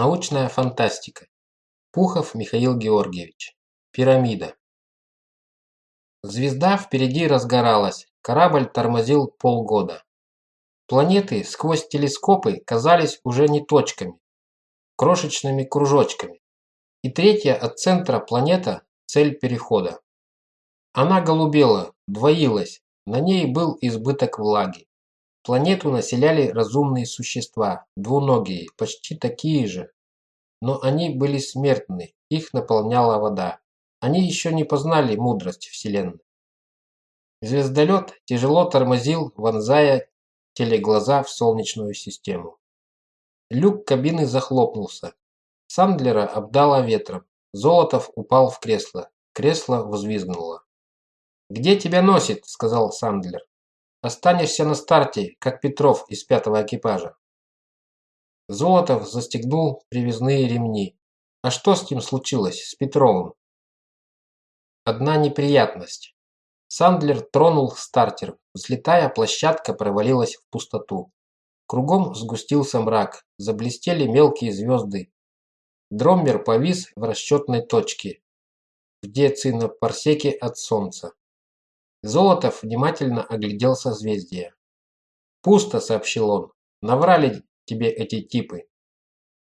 Научная фантастика. Пухов Михаил Георгиевич. Пирамида. Звезда впереди разгоралась, корабль тормозил полгода. Планеты сквозь телескопы казались уже не точками, крошечными кружочками. И третья от центра планета – цель перехода. Она голубела, двоилась, на ней был избыток влаги. Планету населяли разумные существа, двуногие, почти такие же. Но они были смертны, их наполняла вода. Они еще не познали мудрость Вселенной. Звездолет тяжело тормозил, вонзая телеглаза в Солнечную систему. Люк кабины захлопнулся. Сандлера обдало ветром. Золотов упал в кресло. Кресло взвизгнуло. «Где тебя носит?» – сказал Сандлер. Останешься на старте, как Петров из пятого экипажа. Золотов застегнул привязные ремни. А что с ним случилось, с Петровым? Одна неприятность. Сандлер тронул стартер. Взлетая, площадка провалилась в пустоту. Кругом сгустился мрак, заблестели мелкие звезды. Дроммер повис в расчетной точке, в децинопарсеке от Солнца. Золотов внимательно оглядел созвездие. «Пусто», — сообщил он. «Наврали тебе эти типы».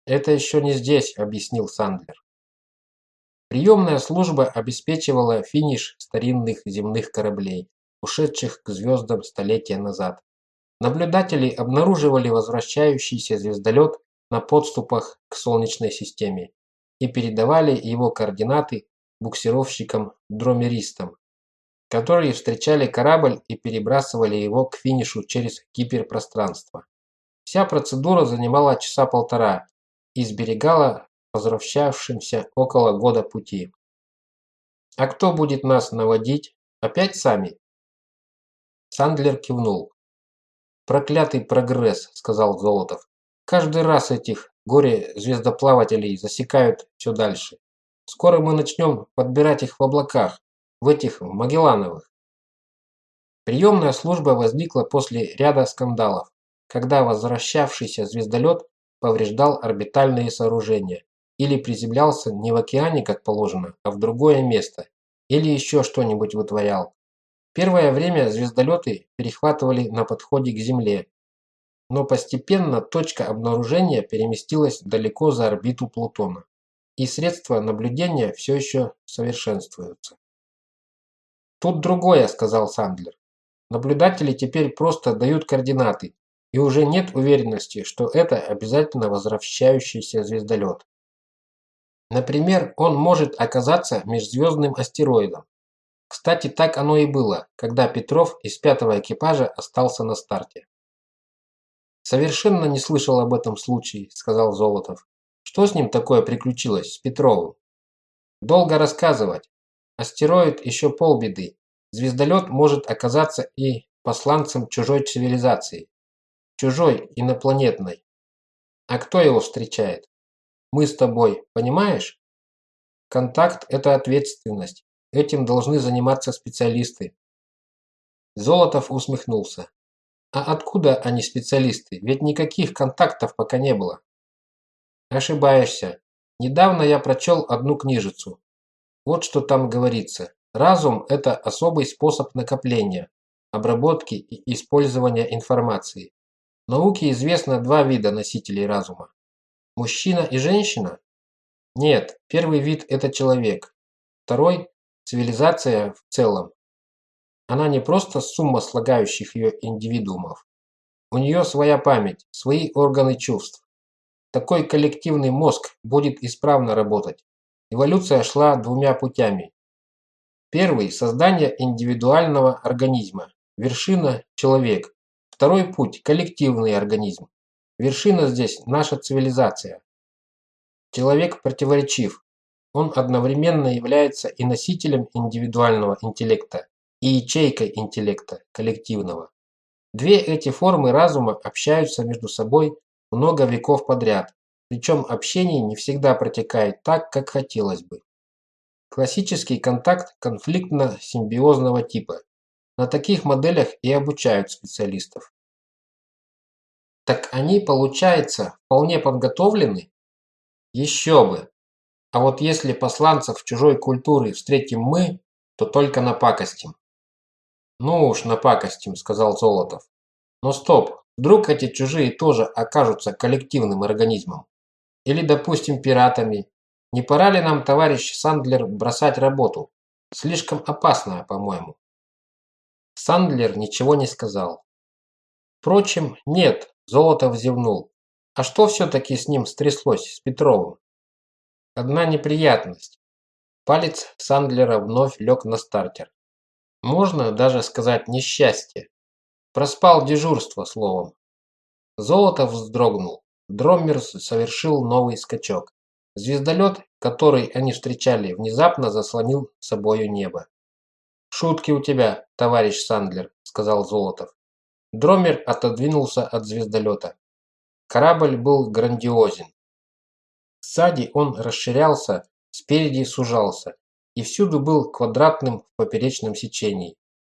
«Это еще не здесь», — объяснил Сандлер. Приемная служба обеспечивала финиш старинных земных кораблей, ушедших к звездам столетия назад. Наблюдатели обнаруживали возвращающийся звездолет на подступах к Солнечной системе и передавали его координаты буксировщикам-дромеристам, которые встречали корабль и перебрасывали его к финишу через гиперпространство. Вся процедура занимала часа полтора и сберегала возвращавшимся около года пути. «А кто будет нас наводить? Опять сами?» Сандлер кивнул. «Проклятый прогресс», — сказал Золотов. «Каждый раз этих горе-звездоплавателей засекают все дальше. Скоро мы начнем подбирать их в облаках, в этих Магеллановых. Приемная служба возникла после ряда скандалов, когда возвращавшийся звездолет повреждал орбитальные сооружения или приземлялся не в океане, как положено, а в другое место, или еще что-нибудь вытворял. Первое время звездолеты перехватывали на подходе к Земле, но постепенно точка обнаружения переместилась далеко за орбиту Плутона, и средства наблюдения все еще совершенствуются. «Тут другое», – сказал Сандлер. «Наблюдатели теперь просто дают координаты, и уже нет уверенности, что это обязательно возвращающийся звездолет. Например, он может оказаться межзвездным астероидом. Кстати, так оно и было, когда Петров из пятого экипажа остался на старте. «Совершенно не слышал об этом случае», – сказал Золотов. «Что с ним такое приключилось, с Петровым?» «Долго рассказывать. Астероид еще полбеды. Звездолет может оказаться и посланцем чужой цивилизации. Чужой, инопланетной. А кто его встречает? Мы с тобой, понимаешь? Контакт – это ответственность. Этим должны заниматься специалисты. Золотов усмехнулся. А откуда они специалисты? Ведь никаких контактов пока не было. Ошибаешься. Недавно я прочел одну книжицу. Вот что там говорится. Разум – это особый способ накопления, обработки и использования информации. В науке известно два вида носителей разума. Мужчина и женщина? Нет, первый вид – это человек. Второй – цивилизация в целом. Она не просто сумма слагающих ее индивидуумов. У нее своя память, свои органы чувств. Такой коллективный мозг будет исправно работать. Эволюция шла двумя путями. Первый – создание индивидуального организма. Вершина – человек. Второй путь – коллективный организм. Вершина здесь – наша цивилизация. Человек противоречив. Он одновременно является и носителем индивидуального интеллекта, и ячейкой интеллекта, коллективного. Две эти формы разума общаются между собой много веков подряд, причем общение не всегда протекает так, как хотелось бы. Классический контакт конфликтно-симбиозного типа. На таких моделях и обучают специалистов. Так они, получается, вполне подготовлены? Еще бы. А вот если посланцев чужой культуры встретим мы, то только напакостим. Ну уж напакостим, сказал Золотов. Но стоп, вдруг эти чужие тоже окажутся коллективным организмом? Или, допустим, пиратами? Не пора ли нам, товарищ Сандлер, бросать работу? Слишком опасная, по-моему. Сандлер ничего не сказал. Впрочем, нет, Золотов зевнул. А что все-таки с ним стряслось, с Петровым? Одна неприятность. Палец Сандлера вновь лег на стартер. Можно даже сказать несчастье. Проспал дежурство, словом. Золотов вздрогнул. Дроммер совершил новый скачок. Звездолет, который они встречали, внезапно заслонил собою небо. «Шутки у тебя, товарищ Сандлер», – сказал Золотов. Дромер отодвинулся от звездолета. Корабль был грандиозен. Сзади он расширялся, спереди сужался, и всюду был квадратным в поперечном сечении.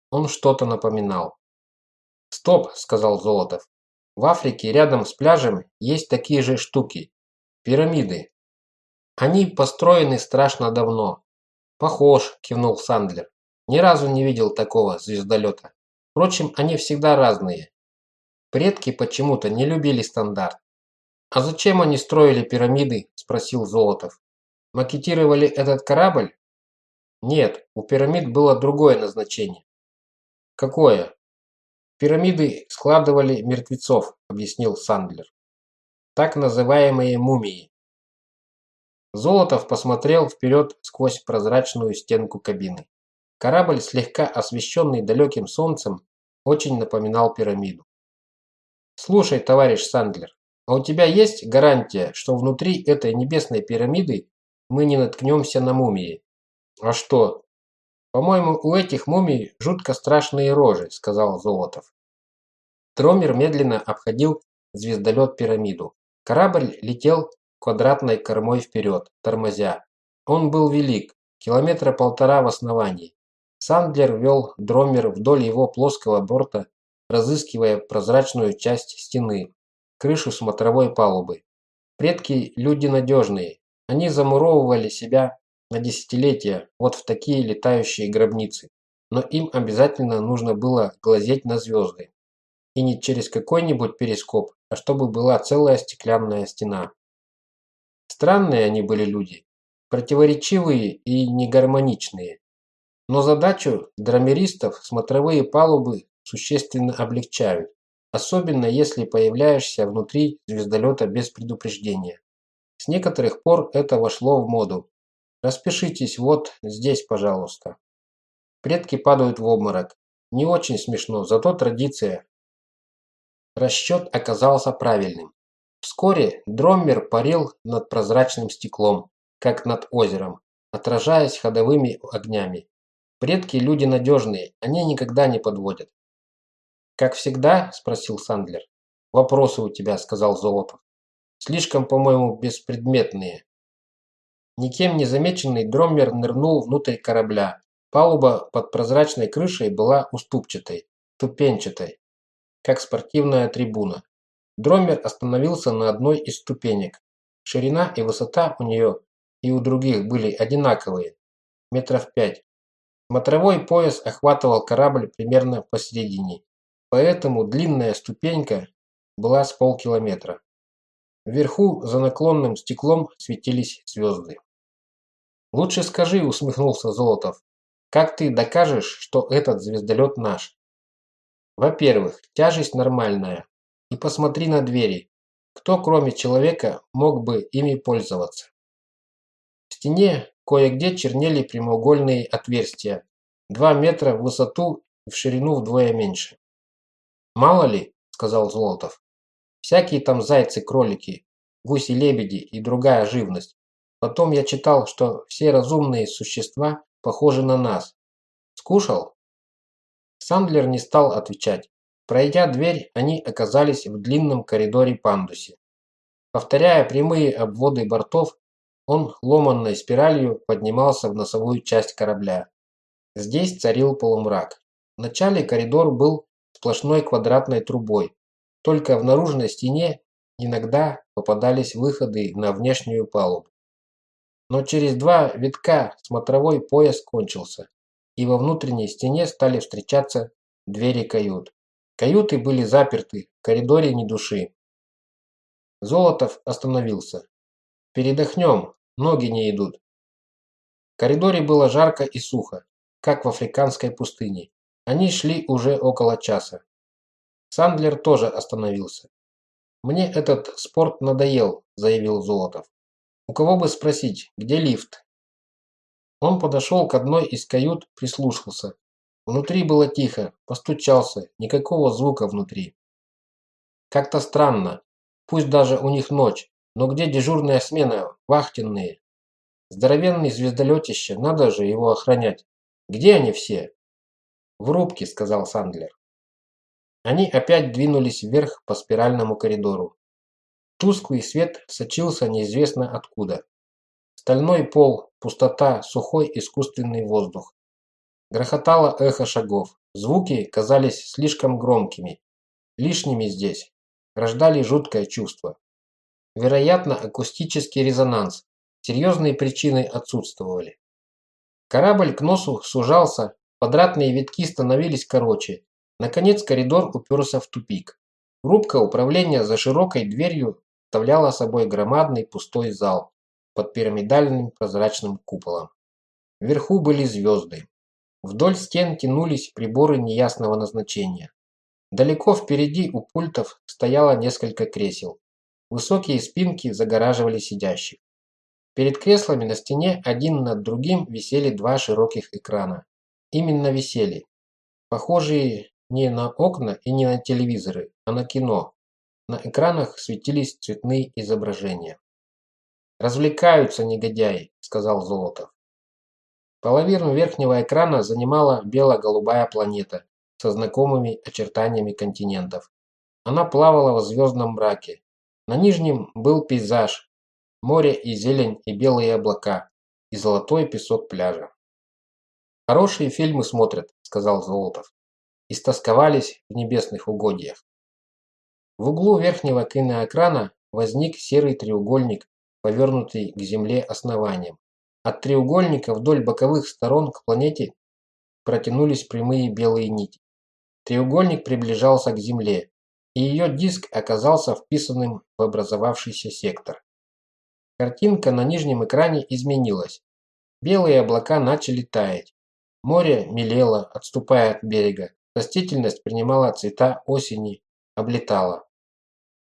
Он что-то напоминал. «Стоп», – сказал Золотов. «В Африке рядом с пляжем есть такие же штуки. Пирамиды. Они построены страшно давно». «Похож», – кивнул Сандлер. «Ни разу не видел такого звездолета». Впрочем, они всегда разные. Предки почему-то не любили стандарт. «А зачем они строили пирамиды?» – спросил Золотов. «Макетировали этот корабль?» «Нет, у пирамид было другое назначение». «Какое?» «Пирамиды складывали мертвецов», – объяснил Сандлер. «Так называемые мумии». Золотов посмотрел вперед сквозь прозрачную стенку кабины. Корабль, слегка освещенный далеким солнцем, очень напоминал пирамиду. «Слушай, товарищ Сандлер, а у тебя есть гарантия, что внутри этой небесной пирамиды мы не наткнемся на мумии?» «А что?» «По-моему, у этих мумий жутко страшные рожи», – сказал Золотов. Тромер медленно обходил звездолет-пирамиду. Корабль летел квадратной кормой вперед, тормозя. Он был велик, километра полтора в основании. Сандлер вел дромер вдоль его плоского борта, разыскивая прозрачную часть стены, крышу смотровой палубы. Предки – люди надежные. Они замуровывали себя на десятилетия вот в такие летающие гробницы. Но им обязательно нужно было глазеть на звезды. И не через какой-нибудь перископ, а чтобы была целая стеклянная стена. Странные они были люди, противоречивые и негармоничные. Но задачу драмеристов смотровые палубы существенно облегчают, особенно если появляешься внутри звездолета без предупреждения. С некоторых пор это вошло в моду. Распишитесь вот здесь, пожалуйста. Предки падают в обморок. Не очень смешно, зато традиция. Расчет оказался правильным. Вскоре Дроммер парил над прозрачным стеклом, как над озером, отражаясь ходовыми огнями. Предки – люди надежные, они никогда не подводят. «Как всегда?» – спросил Сандлер. «Вопросы у тебя», – сказал Золотов. «Слишком, по-моему, беспредметные». Никем не замеченный Дроммер нырнул внутрь корабля. Палуба под прозрачной крышей была уступчатой, ступенчатой, как спортивная трибуна. Дроммер остановился на одной из ступенек. Ширина и высота у нее и у других были одинаковые, метров пять. Смотровой пояс охватывал корабль примерно посередине, поэтому длинная ступенька была с полкилометра. Вверху за наклонным стеклом светились звезды. «Лучше скажи», – усмехнулся Золотов, – «как ты докажешь, что этот звездолет наш?» «Во-первых, тяжесть нормальная. И посмотри на двери. Кто, кроме человека, мог бы ими пользоваться?» В стене Кое-где чернели прямоугольные отверстия, два метра в высоту и в ширину вдвое меньше. «Мало ли», – сказал Золотов, – «всякие там зайцы-кролики, гуси-лебеди и другая живность. Потом я читал, что все разумные существа похожи на нас. Скушал?» Сандлер не стал отвечать. Пройдя дверь, они оказались в длинном коридоре-пандусе. Повторяя прямые обводы бортов, он ломанной спиралью поднимался в носовую часть корабля. Здесь царил полумрак. Вначале коридор был сплошной квадратной трубой. Только в наружной стене иногда попадались выходы на внешнюю палубу. Но через два витка смотровой пояс кончился, и во внутренней стене стали встречаться двери кают. Каюты были заперты, в коридоре ни души. Золотов остановился. «Передохнем, ноги не идут». В коридоре было жарко и сухо, как в африканской пустыне. Они шли уже около часа. Сандлер тоже остановился. «Мне этот спорт надоел», – заявил Золотов. «У кого бы спросить, где лифт?» Он подошел к одной из кают, прислушался. Внутри было тихо, постучался, никакого звука внутри. Как-то странно. Пусть даже у них ночь, но где дежурная смена, вахтенные? Здоровенный звездолетище, надо же его охранять. Где они все? В рубке, сказал Сандлер. Они опять двинулись вверх по спиральному коридору. Тусклый свет сочился неизвестно откуда. Стальной пол, пустота, сухой искусственный воздух. Грохотало эхо шагов. Звуки казались слишком громкими. Лишними здесь. Рождали жуткое чувство. Вероятно, акустический резонанс. Серьезные причины отсутствовали. Корабль к носу сужался, квадратные витки становились короче. Наконец коридор уперся в тупик. Рубка управления за широкой дверью вставляла собой громадный пустой зал под пирамидальным прозрачным куполом. Вверху были звезды. Вдоль стен тянулись приборы неясного назначения. Далеко впереди у пультов стояло несколько кресел. Высокие спинки загораживали сидящих. Перед креслами на стене один над другим висели два широких экрана. Именно висели. Похожие не на окна и не на телевизоры, а на кино. На экранах светились цветные изображения. «Развлекаются негодяи», – сказал Золотов. Половину верхнего экрана занимала бело-голубая планета со знакомыми очертаниями континентов. Она плавала в звездном мраке. На нижнем был пейзаж, море и зелень и белые облака, и золотой песок пляжа. «Хорошие фильмы смотрят», – сказал Золотов. Истосковались в небесных угодьях. В углу верхнего киноэкрана возник серый треугольник, повернутый к Земле основанием. От треугольника вдоль боковых сторон к планете протянулись прямые белые нити. Треугольник приближался к Земле, и ее диск оказался вписанным в образовавшийся сектор. Картинка на нижнем экране изменилась. Белые облака начали таять. Море мелело, отступая от берега. Растительность принимала цвета осени, облетала.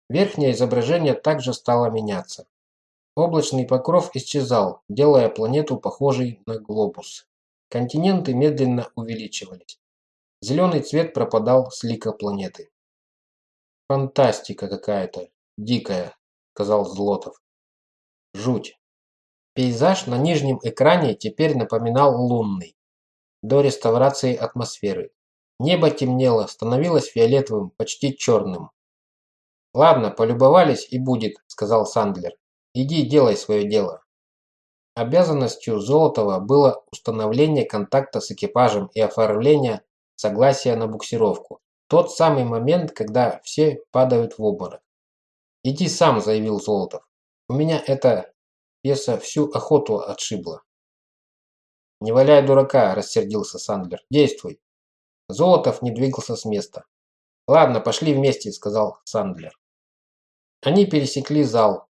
Верхнее изображение также стало меняться. Облачный покров исчезал, делая планету похожей на глобус. Континенты медленно увеличивались. Зеленый цвет пропадал с лика планеты. «Фантастика какая-то, дикая», – сказал Злотов. «Жуть». Пейзаж на нижнем экране теперь напоминал лунный. До реставрации атмосферы. Небо темнело, становилось фиолетовым, почти черным. «Ладно, полюбовались и будет», – сказал Сандлер. Иди делай свое дело. Обязанностью Золотова было установление контакта с экипажем и оформление согласия на буксировку. Тот самый момент, когда все падают в обморок. «Иди сам», – заявил Золотов. «У меня эта пьеса всю охоту отшибла». «Не валяй дурака», – рассердился Сандлер. «Действуй». Золотов не двигался с места. «Ладно, пошли вместе», – сказал Сандлер. Они пересекли зал,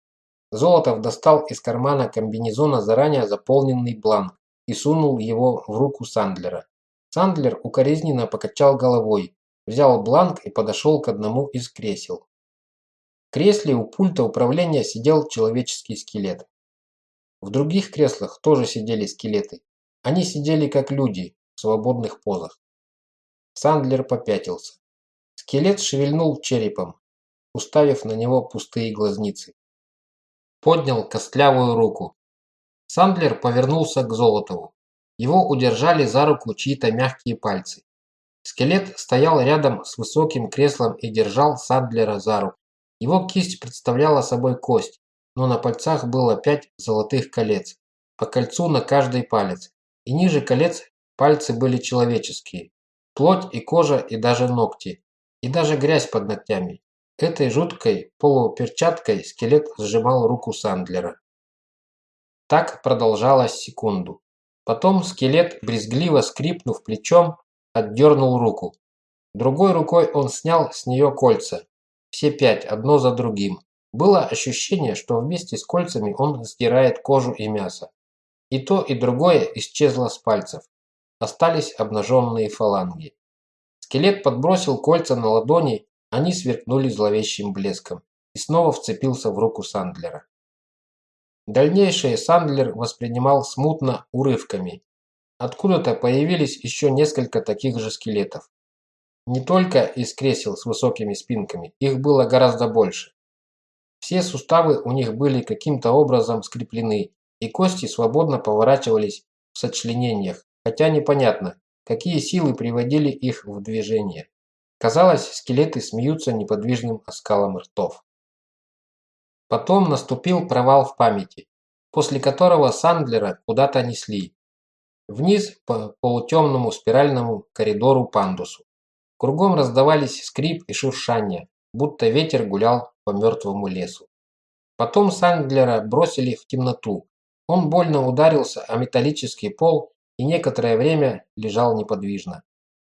Золотов достал из кармана комбинезона заранее заполненный бланк и сунул его в руку Сандлера. Сандлер укоризненно покачал головой, взял бланк и подошел к одному из кресел. В кресле у пульта управления сидел человеческий скелет. В других креслах тоже сидели скелеты. Они сидели как люди, в свободных позах. Сандлер попятился. Скелет шевельнул черепом, уставив на него пустые глазницы поднял костлявую руку. Сандлер повернулся к Золотову. Его удержали за руку чьи-то мягкие пальцы. Скелет стоял рядом с высоким креслом и держал Сандлера за руку. Его кисть представляла собой кость, но на пальцах было пять золотых колец, по кольцу на каждый палец. И ниже колец пальцы были человеческие. Плоть и кожа и даже ногти. И даже грязь под ногтями. Этой жуткой полуперчаткой скелет сжимал руку Сандлера. Так продолжалось секунду. Потом скелет, брезгливо скрипнув плечом, отдернул руку. Другой рукой он снял с нее кольца. Все пять, одно за другим. Было ощущение, что вместе с кольцами он сдирает кожу и мясо. И то, и другое исчезло с пальцев. Остались обнаженные фаланги. Скелет подбросил кольца на ладони они сверкнули зловещим блеском и снова вцепился в руку Сандлера. Дальнейшее Сандлер воспринимал смутно урывками. Откуда-то появились еще несколько таких же скелетов. Не только из кресел с высокими спинками, их было гораздо больше. Все суставы у них были каким-то образом скреплены, и кости свободно поворачивались в сочленениях, хотя непонятно, какие силы приводили их в движение. Казалось, скелеты смеются неподвижным оскалом ртов. Потом наступил провал в памяти, после которого Сандлера куда-то несли. Вниз по полутемному спиральному коридору пандусу. Кругом раздавались скрип и шуршание, будто ветер гулял по мертвому лесу. Потом Сандлера бросили в темноту. Он больно ударился о металлический пол и некоторое время лежал неподвижно.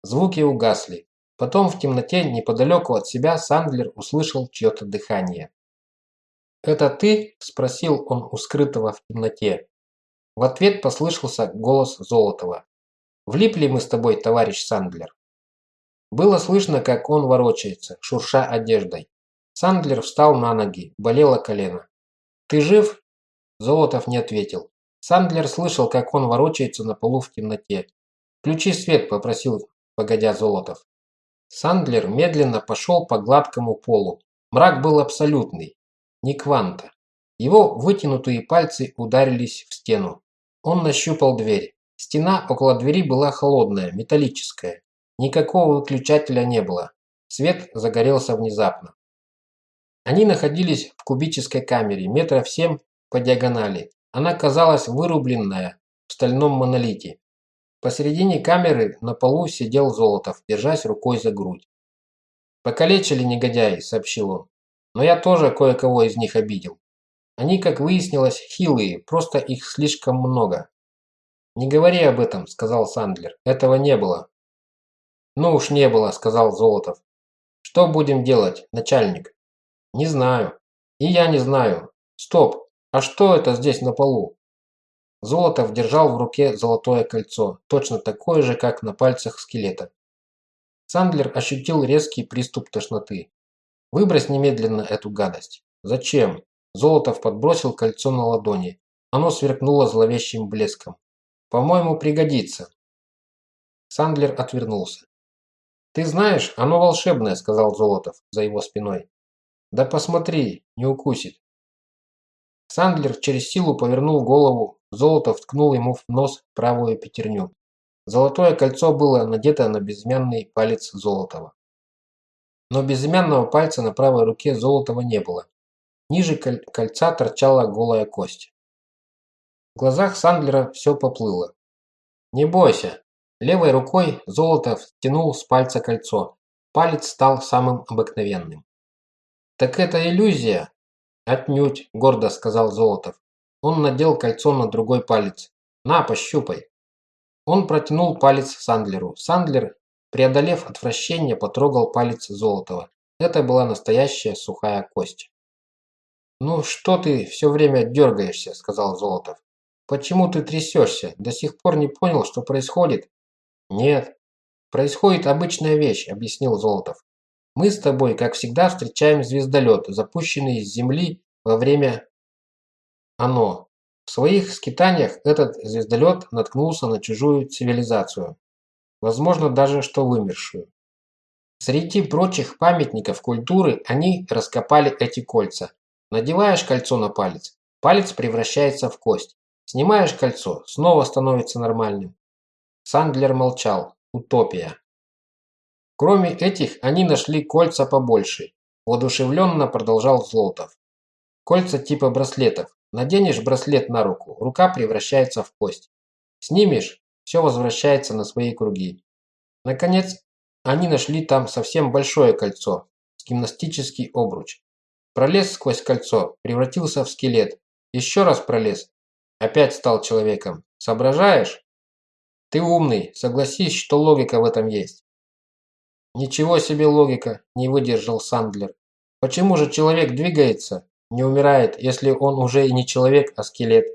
Звуки угасли. Потом в темноте неподалеку от себя Сандлер услышал чье-то дыхание. «Это ты?» – спросил он у скрытого в темноте. В ответ послышался голос Золотова. «Влипли мы с тобой, товарищ Сандлер?» Было слышно, как он ворочается, шурша одеждой. Сандлер встал на ноги, болело колено. «Ты жив?» Золотов не ответил. Сандлер слышал, как он ворочается на полу в темноте. «Включи свет», – попросил, погодя Золотов. Сандлер медленно пошел по гладкому полу. Мрак был абсолютный, не кванта. Его вытянутые пальцы ударились в стену. Он нащупал дверь. Стена около двери была холодная, металлическая. Никакого выключателя не было. Свет загорелся внезапно. Они находились в кубической камере, метров семь по диагонали. Она казалась вырубленная в стальном монолите. Посередине камеры на полу сидел Золотов, держась рукой за грудь. «Покалечили негодяи», – сообщил он. «Но я тоже кое-кого из них обидел. Они, как выяснилось, хилые, просто их слишком много». «Не говори об этом», – сказал Сандлер. «Этого не было». «Ну уж не было», – сказал Золотов. «Что будем делать, начальник?» «Не знаю». «И я не знаю. Стоп, а что это здесь на полу?» Золотов держал в руке золотое кольцо, точно такое же, как на пальцах скелета. Сандлер ощутил резкий приступ тошноты. «Выбрось немедленно эту гадость». «Зачем?» Золотов подбросил кольцо на ладони. Оно сверкнуло зловещим блеском. «По-моему, пригодится». Сандлер отвернулся. «Ты знаешь, оно волшебное», — сказал Золотов за его спиной. «Да посмотри, не укусит». Сандлер через силу повернул голову Золото вткнул ему в нос правую пятерню. Золотое кольцо было надето на безымянный палец Золотова. Но безымянного пальца на правой руке Золотова не было. Ниже кольца торчала голая кость. В глазах Сандлера все поплыло. «Не бойся!» Левой рукой Золотов стянул с пальца кольцо. Палец стал самым обыкновенным. «Так это иллюзия?» «Отнюдь», – гордо сказал Золотов. Он надел кольцо на другой палец. «На, пощупай». Он протянул палец Сандлеру. Сандлер, преодолев отвращение, потрогал палец Золотого. Это была настоящая сухая кость. «Ну что ты все время дергаешься?» – сказал Золотов. «Почему ты трясешься? До сих пор не понял, что происходит?» «Нет. Происходит обычная вещь», – объяснил Золотов. «Мы с тобой, как всегда, встречаем звездолет, запущенный с Земли во время оно. В своих скитаниях этот звездолет наткнулся на чужую цивилизацию. Возможно, даже что вымершую. Среди прочих памятников культуры они раскопали эти кольца. Надеваешь кольцо на палец, палец превращается в кость. Снимаешь кольцо, снова становится нормальным. Сандлер молчал. Утопия. Кроме этих, они нашли кольца побольше. Воодушевленно продолжал Злотов. Кольца типа браслетов. Наденешь браслет на руку, рука превращается в кость. Снимешь, все возвращается на свои круги. Наконец, они нашли там совсем большое кольцо. С гимнастический обруч. Пролез сквозь кольцо, превратился в скелет. Еще раз пролез. Опять стал человеком. Соображаешь? Ты умный, согласись, что логика в этом есть. Ничего себе логика, не выдержал Сандлер. Почему же человек двигается, не умирает, если он уже и не человек, а скелет?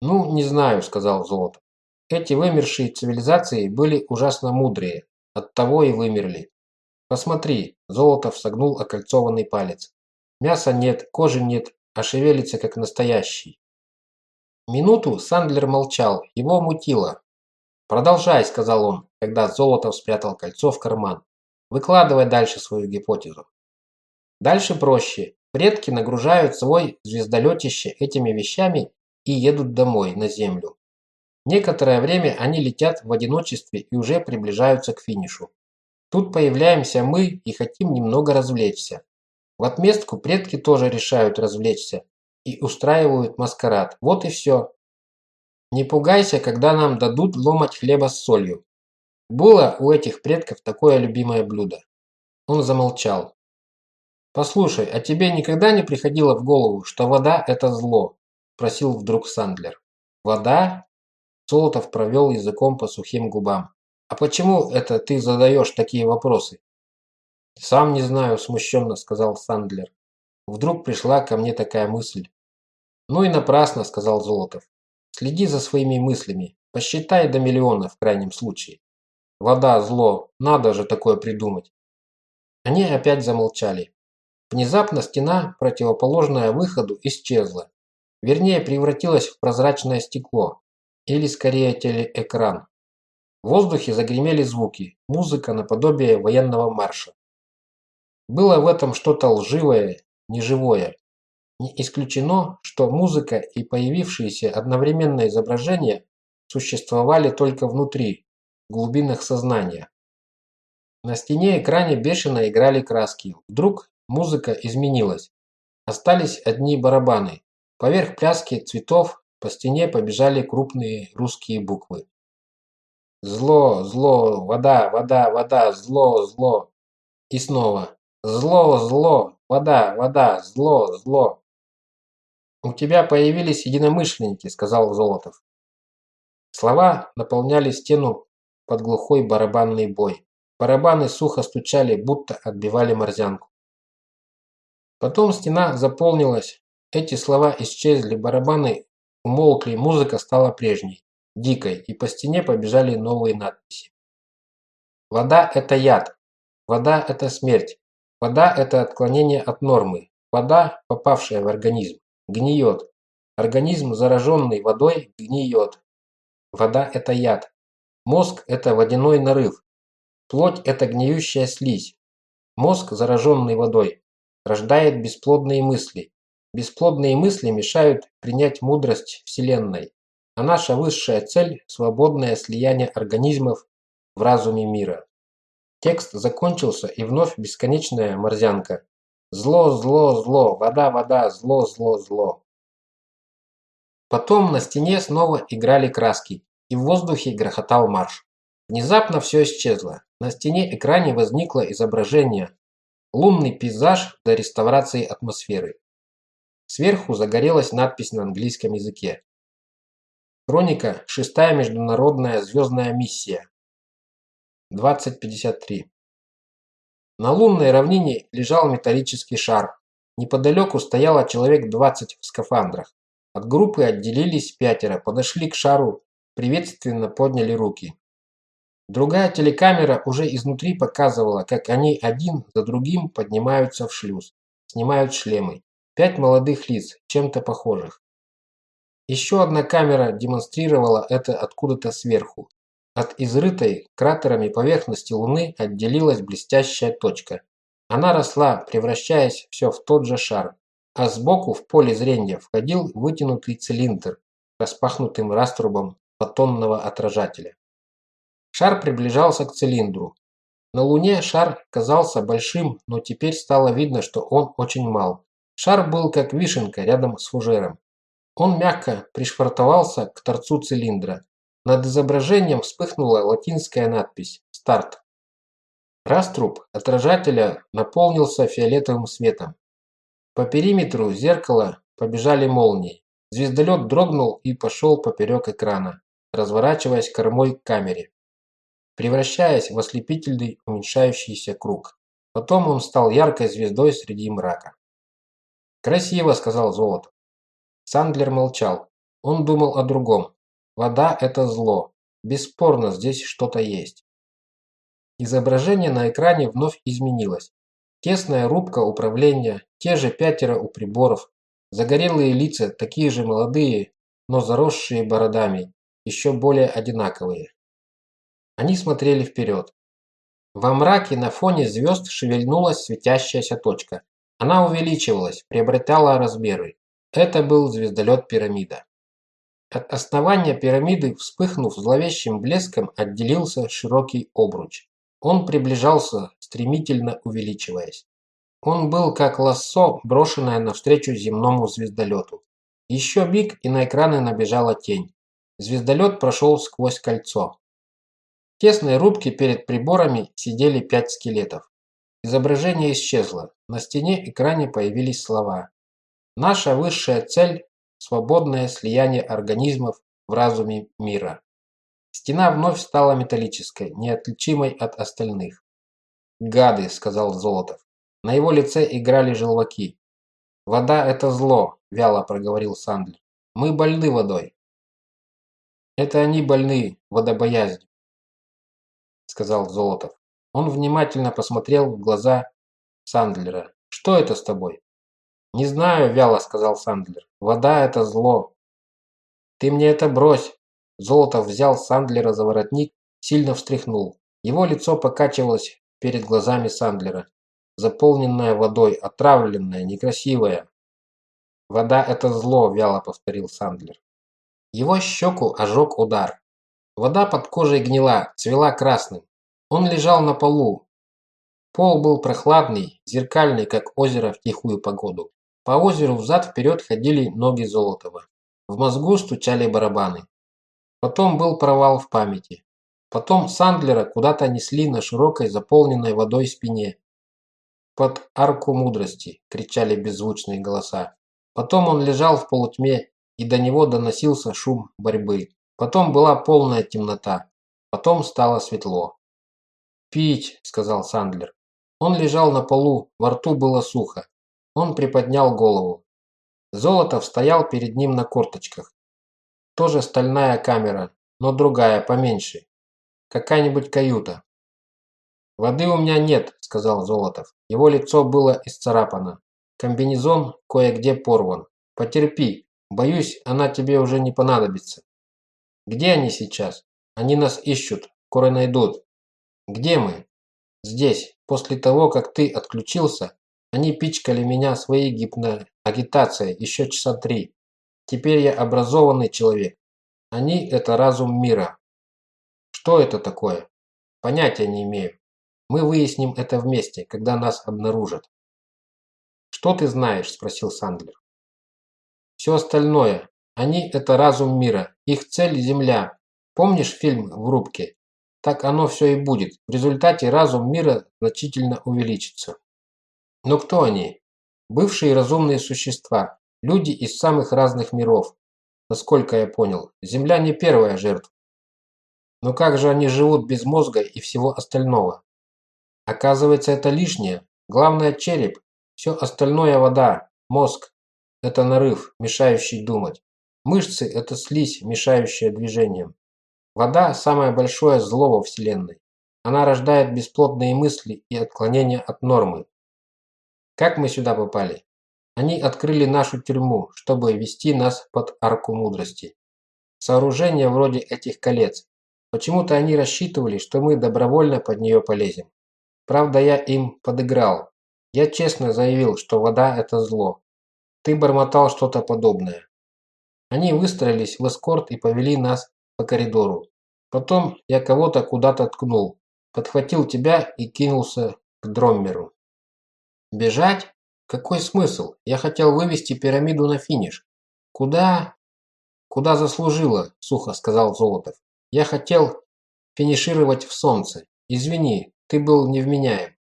Ну, не знаю, сказал Золото. Эти вымершие цивилизации были ужасно мудрые, оттого и вымерли. Посмотри, Золотов согнул окольцованный палец. Мяса нет, кожи нет, а шевелится как настоящий. Минуту Сандлер молчал, его мутило. «Продолжай», – сказал он, когда Золотов спрятал кольцо в карман. «Выкладывай дальше свою гипотезу». Дальше проще. Предки нагружают свой звездолетище этими вещами и едут домой, на Землю. Некоторое время они летят в одиночестве и уже приближаются к финишу. Тут появляемся мы и хотим немного развлечься. В отместку предки тоже решают развлечься и устраивают маскарад. Вот и все. Не пугайся, когда нам дадут ломать хлеба с солью. Было у этих предков такое любимое блюдо. Он замолчал. «Послушай, а тебе никогда не приходило в голову, что вода – это зло?» – спросил вдруг Сандлер. «Вода?» Солотов провел языком по сухим губам. «А почему это ты задаешь такие вопросы?» «Сам не знаю», – смущенно сказал Сандлер. Вдруг пришла ко мне такая мысль. «Ну и напрасно», – сказал Золотов. «Следи за своими мыслями. Посчитай до миллиона в крайнем случае. Вода – зло. Надо же такое придумать». Они опять замолчали. Внезапно стена, противоположная выходу, исчезла. Вернее, превратилась в прозрачное стекло. Или скорее телеэкран. В воздухе загремели звуки. Музыка наподобие военного марша. Было в этом что-то лживое, неживое. Не исключено, что музыка и появившиеся одновременно изображения существовали только внутри, в глубинах сознания. На стене экране бешено играли краски. Вдруг музыка изменилась. Остались одни барабаны. Поверх пляски цветов по стене побежали крупные русские буквы. Зло, зло, вода, вода, вода, зло, зло. И снова. Зло, зло, вода, вода, зло, зло. «У тебя появились единомышленники», – сказал Золотов. Слова наполняли стену под глухой барабанный бой. Барабаны сухо стучали, будто отбивали морзянку. Потом стена заполнилась, эти слова исчезли, барабаны умолкли, музыка стала прежней, дикой, и по стене побежали новые надписи. Вода – это яд. Вода – это смерть. Вода – это отклонение от нормы. Вода, попавшая в организм, гниет. Организм, зараженный водой, гниет. Вода – это яд. Мозг – это водяной нарыв. Плоть – это гниющая слизь. Мозг, зараженный водой, рождает бесплодные мысли. Бесплодные мысли мешают принять мудрость Вселенной. А наша высшая цель – свободное слияние организмов в разуме мира. Текст закончился, и вновь бесконечная морзянка. Зло, зло, зло, вода, вода, зло, зло, зло. Потом на стене снова играли краски, и в воздухе грохотал марш. Внезапно все исчезло. На стене экране возникло изображение. Лунный пейзаж до реставрации атмосферы. Сверху загорелась надпись на английском языке. Хроника «Шестая международная звездная миссия». 2053. На лунной равнине лежал металлический шар. Неподалеку стояло человек 20 в скафандрах. От группы отделились пятеро, подошли к шару, приветственно подняли руки. Другая телекамера уже изнутри показывала, как они один за другим поднимаются в шлюз, снимают шлемы. Пять молодых лиц, чем-то похожих. Еще одна камера демонстрировала это откуда-то сверху. От изрытой кратерами поверхности Луны отделилась блестящая точка. Она росла, превращаясь все в тот же шар, а сбоку в поле зрения входил вытянутый цилиндр распахнутым раструбом фотонного отражателя. Шар приближался к цилиндру. На Луне шар казался большим, но теперь стало видно, что он очень мал. Шар был как вишенка рядом с фужером. Он мягко пришвартовался к торцу цилиндра, над изображением вспыхнула латинская надпись «Старт». Раструб отражателя наполнился фиолетовым светом. По периметру зеркала побежали молнии. Звездолет дрогнул и пошел поперек экрана, разворачиваясь кормой к камере, превращаясь в ослепительный уменьшающийся круг. Потом он стал яркой звездой среди мрака. «Красиво», — сказал Золото. Сандлер молчал. Он думал о другом. Вода – это зло. Бесспорно, здесь что-то есть. Изображение на экране вновь изменилось. Тесная рубка управления, те же пятеро у приборов, загорелые лица, такие же молодые, но заросшие бородами, еще более одинаковые. Они смотрели вперед. Во мраке на фоне звезд шевельнулась светящаяся точка. Она увеличивалась, приобретала размеры. Это был звездолет «Пирамида». От основания пирамиды, вспыхнув зловещим блеском, отделился широкий обруч. Он приближался, стремительно увеличиваясь. Он был как лассо, брошенное навстречу земному звездолету. Еще миг, и на экраны набежала тень. Звездолет прошел сквозь кольцо. В тесной рубке перед приборами сидели пять скелетов. Изображение исчезло. На стене экране появились слова. Наша высшая цель – свободное слияние организмов в разуме мира. Стена вновь стала металлической, неотличимой от остальных. «Гады», – сказал Золотов. На его лице играли желваки. «Вода – это зло», – вяло проговорил Сандлер. «Мы больны водой». «Это они больны водобоязнью», – сказал Золотов. Он внимательно посмотрел в глаза Сандлера. «Что это с тобой?» «Не знаю», – вяло сказал Сандлер. «Вода – это зло». «Ты мне это брось», Золотов взял Сандлера за воротник, сильно встряхнул. Его лицо покачивалось перед глазами Сандлера, заполненное водой, отравленное, некрасивое. «Вода – это зло», – вяло повторил Сандлер. Его щеку ожег удар. Вода под кожей гнила, цвела красным. Он лежал на полу. Пол был прохладный, зеркальный, как озеро в тихую погоду. По озеру взад-вперед ходили ноги Золотова. В мозгу стучали барабаны. Потом был провал в памяти. Потом Сандлера куда-то несли на широкой заполненной водой спине. «Под арку мудрости!» – кричали беззвучные голоса. Потом он лежал в полутьме, и до него доносился шум борьбы. Потом была полная темнота. Потом стало светло. «Пить!» – сказал Сандлер. Он лежал на полу, во рту было сухо. Он приподнял голову. Золотов стоял перед ним на корточках. Тоже стальная камера, но другая, поменьше. Какая-нибудь каюта. «Воды у меня нет», – сказал Золотов. Его лицо было исцарапано. Комбинезон кое-где порван. «Потерпи. Боюсь, она тебе уже не понадобится». «Где они сейчас? Они нас ищут. Скоро найдут». «Где мы?» «Здесь. После того, как ты отключился, они пичкали меня своей гипноагитацией еще часа три. Теперь я образованный человек. Они – это разум мира. Что это такое? Понятия не имею. Мы выясним это вместе, когда нас обнаружат. Что ты знаешь? – спросил Сандлер. Все остальное. Они – это разум мира. Их цель – Земля. Помнишь фильм «В рубке»? Так оно все и будет. В результате разум мира значительно увеличится. Но кто они? Бывшие разумные существа, Люди из самых разных миров. Насколько я понял, Земля не первая жертва. Но как же они живут без мозга и всего остального? Оказывается, это лишнее. Главное – череп. Все остальное – вода, мозг. Это нарыв, мешающий думать. Мышцы – это слизь, мешающая движениям. Вода – самое большое зло во Вселенной. Она рождает бесплодные мысли и отклонения от нормы. Как мы сюда попали? Они открыли нашу тюрьму, чтобы вести нас под арку мудрости. Сооружения вроде этих колец. Почему-то они рассчитывали, что мы добровольно под нее полезем. Правда, я им подыграл. Я честно заявил, что вода – это зло. Ты бормотал что-то подобное. Они выстроились в эскорт и повели нас по коридору. Потом я кого-то куда-то ткнул, подхватил тебя и кинулся к Дроммеру. Бежать? Какой смысл? Я хотел вывести пирамиду на финиш. Куда? Куда заслужила, сухо сказал Золотов. Я хотел финишировать в солнце. Извини, ты был невменяем.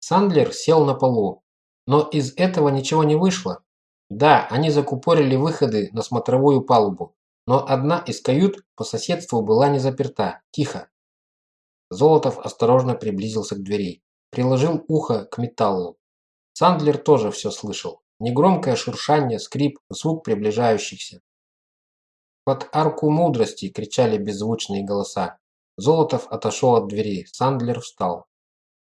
Сандлер сел на полу. Но из этого ничего не вышло. Да, они закупорили выходы на смотровую палубу, но одна из кают по соседству была не заперта. Тихо. Золотов осторожно приблизился к двери. Приложил ухо к металлу. Сандлер тоже все слышал. Негромкое шуршание, скрип, звук приближающихся. Под арку мудрости кричали беззвучные голоса. Золотов отошел от двери. Сандлер встал.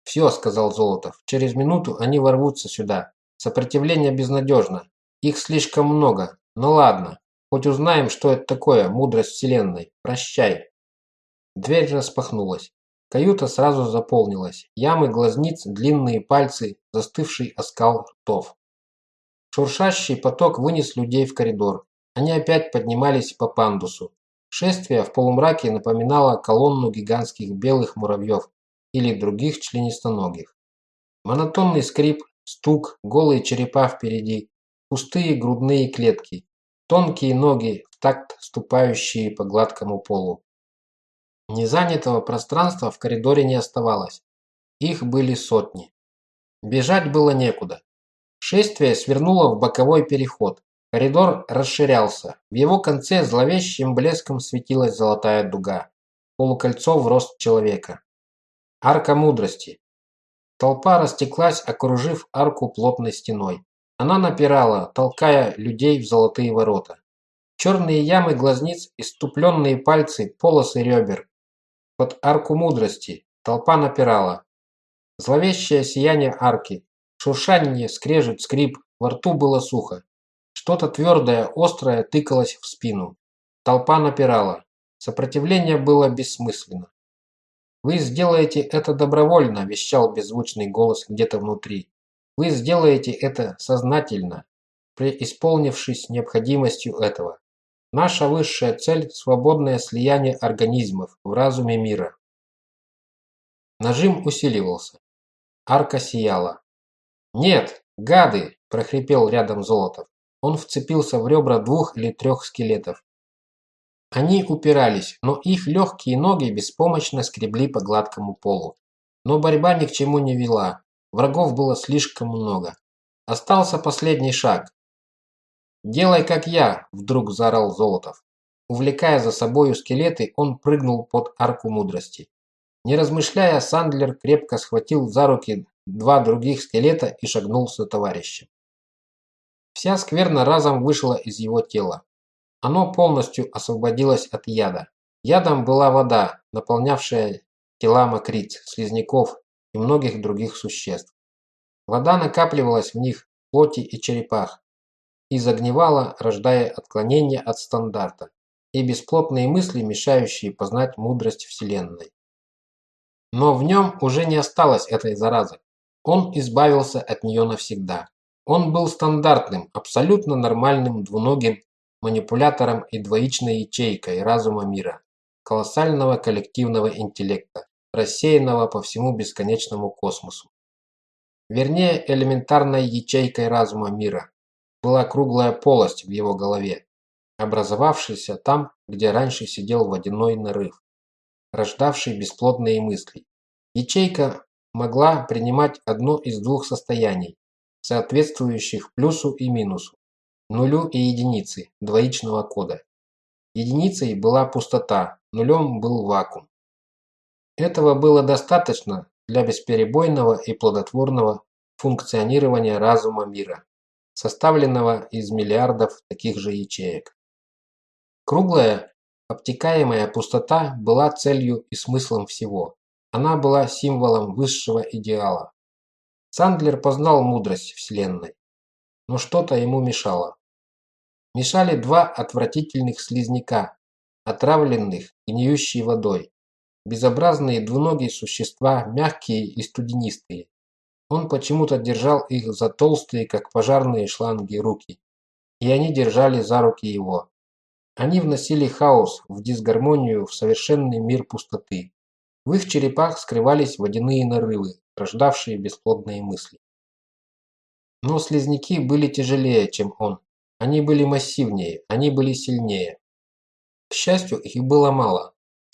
«Все», — сказал Золотов, — «через минуту они ворвутся сюда. Сопротивление безнадежно. Их слишком много. Ну ладно, хоть узнаем, что это такое, мудрость Вселенной. Прощай». Дверь распахнулась. Каюта сразу заполнилась. Ямы глазниц, длинные пальцы, застывший оскал ртов. Шуршащий поток вынес людей в коридор. Они опять поднимались по пандусу. Шествие в полумраке напоминало колонну гигантских белых муравьев, или других членистоногих. Монотонный скрип, стук, голые черепа впереди, пустые грудные клетки, тонкие ноги в такт ступающие по гладкому полу. Незанятого пространства в коридоре не оставалось. Их были сотни. Бежать было некуда. Шествие свернуло в боковой переход. Коридор расширялся. В его конце зловещим блеском светилась золотая дуга. Полукольцо в рост человека. Арка мудрости. Толпа растеклась, окружив арку плотной стеной. Она напирала, толкая людей в золотые ворота. Черные ямы глазниц, иступленные пальцы, полосы ребер. Под арку мудрости толпа напирала. Зловещее сияние арки, шуршание, скрежет, скрип, во рту было сухо. Что-то твердое, острое тыкалось в спину. Толпа напирала. Сопротивление было бессмысленно. «Вы сделаете это добровольно», – вещал беззвучный голос где-то внутри. «Вы сделаете это сознательно, преисполнившись необходимостью этого. Наша высшая цель – свободное слияние организмов в разуме мира». Нажим усиливался. Арка сияла. «Нет, гады!» – прохрипел рядом Золотов. Он вцепился в ребра двух или трех скелетов. Они упирались, но их легкие ноги беспомощно скребли по гладкому полу. Но борьба ни к чему не вела. Врагов было слишком много. Остался последний шаг. «Делай, как я!» – вдруг заорал Золотов. Увлекая за собою скелеты, он прыгнул под арку мудрости. Не размышляя, Сандлер крепко схватил за руки два других скелета и шагнул с товарищем. Вся скверна разом вышла из его тела. Оно полностью освободилось от яда. Ядом была вода, наполнявшая тела мокриц, слизняков и многих других существ. Вода накапливалась в них, плоти и черепах, и загнивала, рождая отклонения от стандарта и бесплотные мысли, мешающие познать мудрость Вселенной. Но в нем уже не осталось этой заразы. Он избавился от нее навсегда. Он был стандартным, абсолютно нормальным двуногим манипулятором и двоичной ячейкой разума мира, колоссального коллективного интеллекта, рассеянного по всему бесконечному космосу. Вернее, элементарной ячейкой разума мира была круглая полость в его голове, образовавшаяся там, где раньше сидел водяной нарыв, рождавший бесплодные мысли. Ячейка могла принимать одно из двух состояний, соответствующих плюсу и минусу нулю и единице двоичного кода. Единицей была пустота, нулем был вакуум. Этого было достаточно для бесперебойного и плодотворного функционирования разума мира, составленного из миллиардов таких же ячеек. Круглая, обтекаемая пустота была целью и смыслом всего. Она была символом высшего идеала. Сандлер познал мудрость Вселенной но что-то ему мешало. Мешали два отвратительных слизняка, отравленных гниющей водой. Безобразные двуногие существа, мягкие и студенистые. Он почему-то держал их за толстые, как пожарные шланги, руки. И они держали за руки его. Они вносили хаос в дисгармонию в совершенный мир пустоты. В их черепах скрывались водяные нарывы, рождавшие бесплодные мысли. Но слизняки были тяжелее, чем он. Они были массивнее, они были сильнее. К счастью, их было мало.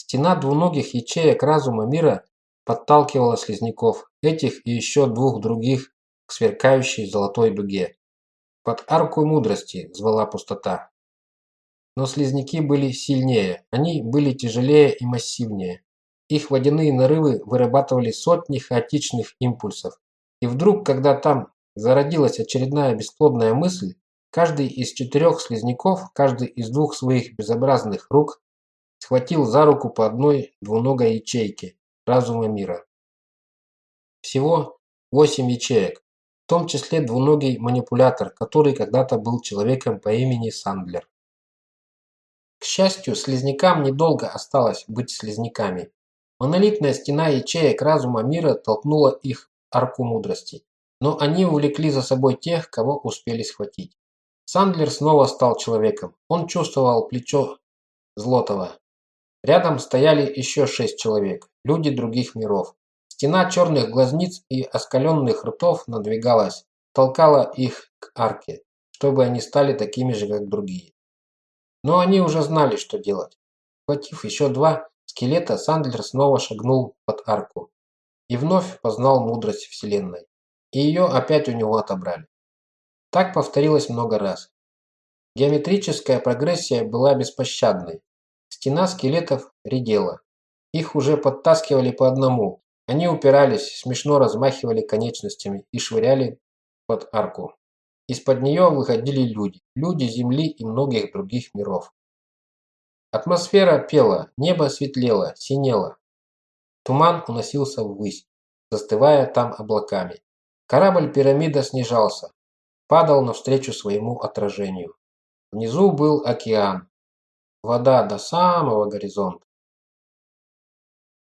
Стена двуногих ячеек разума мира подталкивала слизняков, этих и еще двух других к сверкающей золотой дуге. «Под арку мудрости!» – звала пустота. Но слизняки были сильнее, они были тяжелее и массивнее. Их водяные нарывы вырабатывали сотни хаотичных импульсов. И вдруг, когда там зародилась очередная бесплодная мысль, каждый из четырех слизняков, каждый из двух своих безобразных рук схватил за руку по одной двуногой ячейке разума мира. Всего восемь ячеек, в том числе двуногий манипулятор, который когда-то был человеком по имени Сандлер. К счастью, слизнякам недолго осталось быть слизняками. Монолитная стена ячеек разума мира толкнула их арку мудрости, но они увлекли за собой тех, кого успели схватить. Сандлер снова стал человеком. Он чувствовал плечо Злотова. Рядом стояли еще шесть человек, люди других миров. Стена черных глазниц и оскаленных ртов надвигалась, толкала их к арке, чтобы они стали такими же, как другие. Но они уже знали, что делать. Хватив еще два скелета, Сандлер снова шагнул под арку и вновь познал мудрость Вселенной. И ее опять у него отобрали. Так повторилось много раз. Геометрическая прогрессия была беспощадной. Стена скелетов редела. Их уже подтаскивали по одному. Они упирались, смешно размахивали конечностями и швыряли под арку. Из-под нее выходили люди, люди Земли и многих других миров. Атмосфера пела, небо светлело, синело. Туман уносился ввысь, застывая там облаками. Корабль-пирамида снижался, падал навстречу своему отражению. Внизу был океан, вода до самого горизонта.